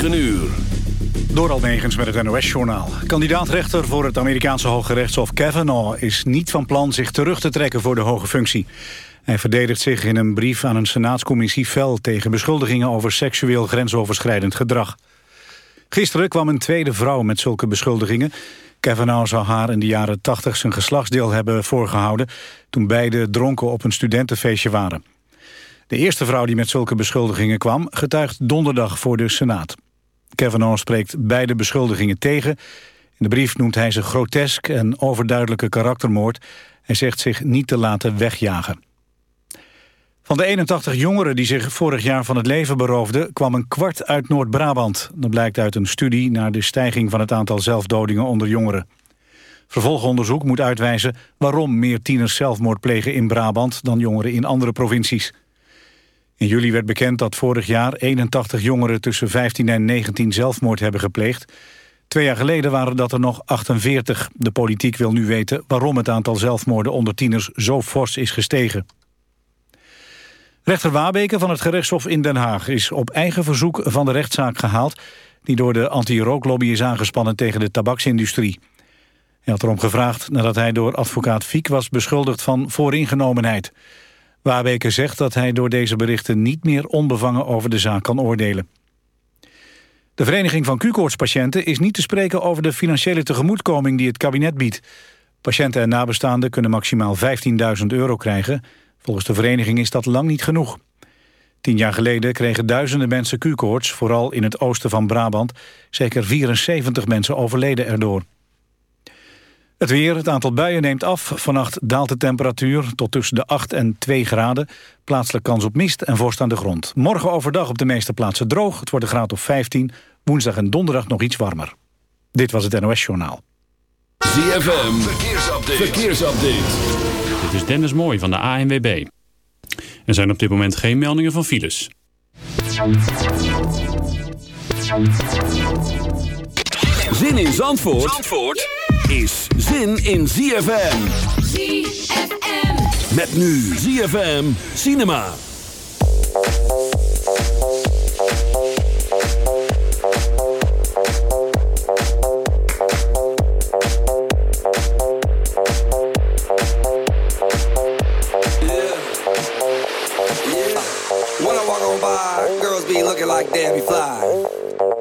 9 uur. Door met het NOS-journaal. Kandidaatrechter voor het Amerikaanse Hoge Rechtshof Kavanaugh... is niet van plan zich terug te trekken voor de hoge functie. Hij verdedigt zich in een brief aan een senaatscommissie fel... tegen beschuldigingen over seksueel grensoverschrijdend gedrag. Gisteren kwam een tweede vrouw met zulke beschuldigingen. Kavanaugh zou haar in de jaren 80 zijn geslachtsdeel hebben voorgehouden... toen beide dronken op een studentenfeestje waren. De eerste vrouw die met zulke beschuldigingen kwam... getuigt donderdag voor de Senaat. Kavanaugh spreekt beide beschuldigingen tegen. In de brief noemt hij ze grotesk en overduidelijke karaktermoord. Hij zegt zich niet te laten wegjagen. Van de 81 jongeren die zich vorig jaar van het leven beroofden... kwam een kwart uit Noord-Brabant. Dat blijkt uit een studie naar de stijging van het aantal zelfdodingen onder jongeren. Vervolgonderzoek moet uitwijzen waarom meer tieners zelfmoord plegen in Brabant... dan jongeren in andere provincies. In juli werd bekend dat vorig jaar 81 jongeren tussen 15 en 19 zelfmoord hebben gepleegd. Twee jaar geleden waren dat er nog 48. De politiek wil nu weten waarom het aantal zelfmoorden onder tieners zo fors is gestegen. Rechter Wabeke van het gerechtshof in Den Haag is op eigen verzoek van de rechtszaak gehaald... die door de anti-rooklobby is aangespannen tegen de tabaksindustrie. Hij had erom gevraagd nadat hij door advocaat Fiek was beschuldigd van vooringenomenheid... Waarbeke zegt dat hij door deze berichten niet meer onbevangen over de zaak kan oordelen. De Vereniging van Q-koortspatiënten is niet te spreken over de financiële tegemoetkoming die het kabinet biedt. Patiënten en nabestaanden kunnen maximaal 15.000 euro krijgen. Volgens de vereniging is dat lang niet genoeg. Tien jaar geleden kregen duizenden mensen Q-koorts, vooral in het oosten van Brabant. Zeker 74 mensen overleden erdoor. Het weer, het aantal buien neemt af. Vannacht daalt de temperatuur tot tussen de 8 en 2 graden. Plaatselijk kans op mist en vorst aan de grond. Morgen overdag op de meeste plaatsen droog. Het wordt een graad of 15. Woensdag en donderdag nog iets warmer. Dit was het NOS Journaal. ZFM, verkeersupdate. verkeersupdate. Dit is Dennis Mooij van de ANWB. Er zijn op dit moment geen meldingen van files. Zin in Zandvoort? Zandvoort? Is zin in ZFM. ZFM. Met nu ZFM Cinema. Yeah. When I walk on by, girls be looking like Debbie Fly.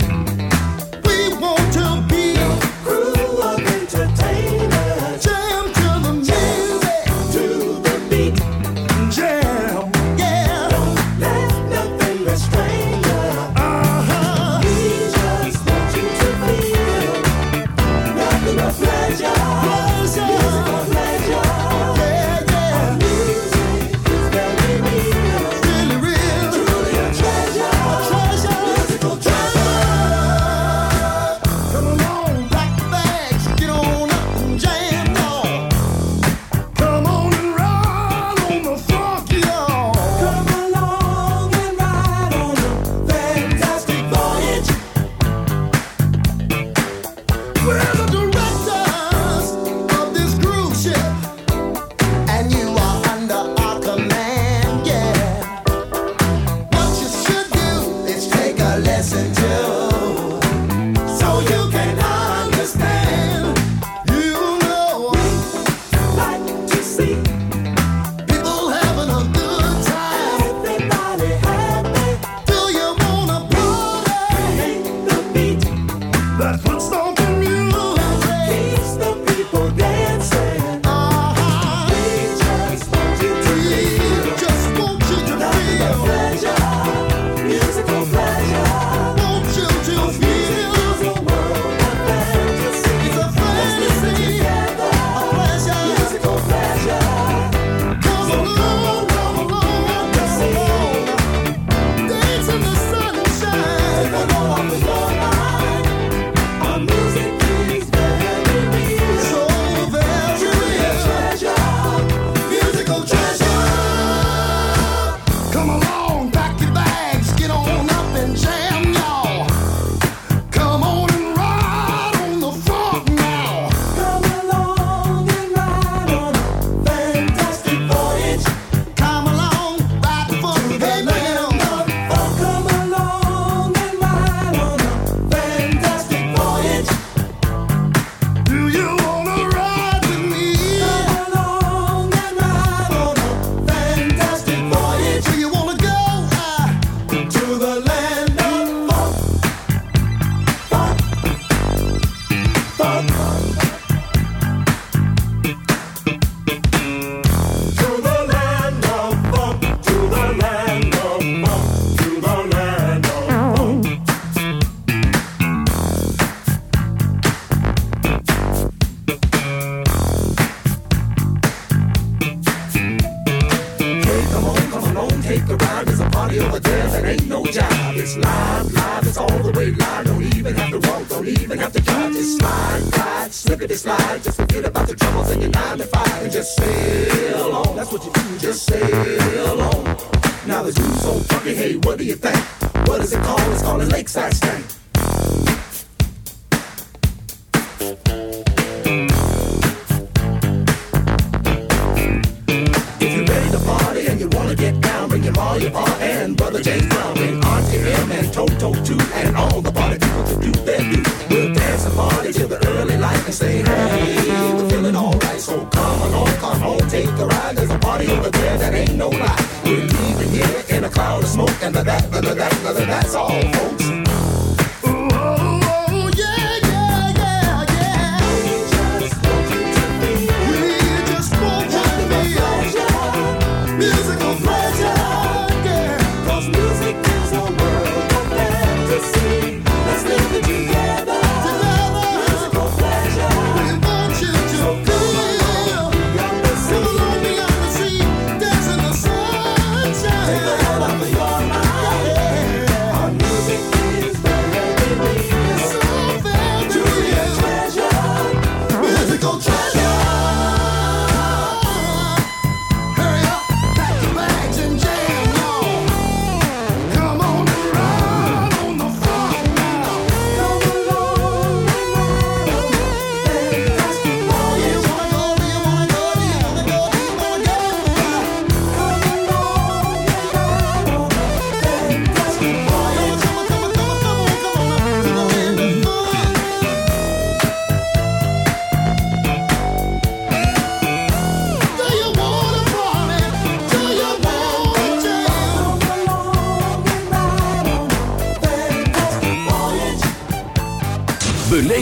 it.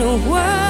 a world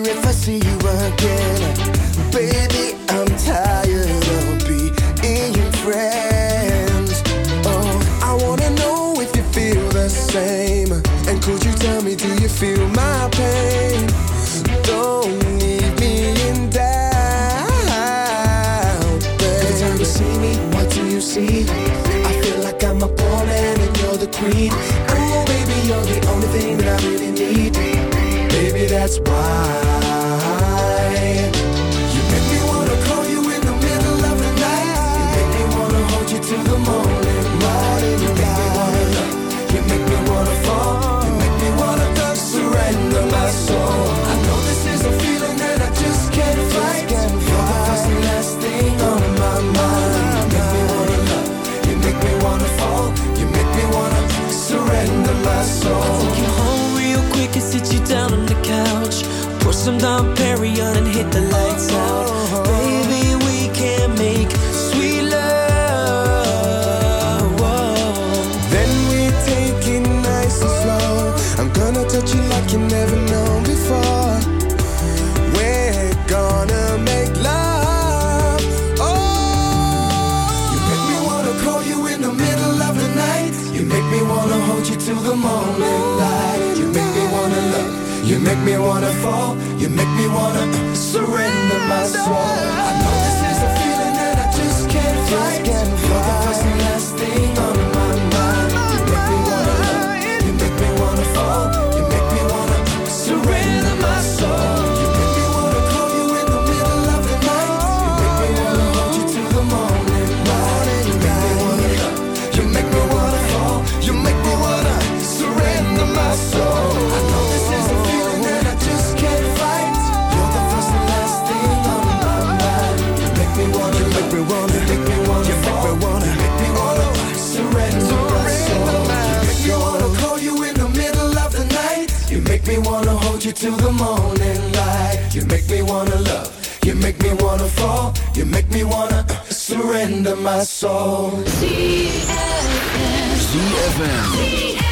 if I see you again. we can sit you down on the couch, pour some Dom Perignon and hit the lights oh, out. Oh, oh. Baby, we can make sweet love. Then we take it nice and slow. I'm gonna touch you like you never know. make me wanna fall. You make me wanna surrender my soul. I know this is a feeling that I just can't fight. you the morning light. You make me wanna love. You make me wanna fall. You make me wanna uh, surrender my soul. ZFM. ZFM.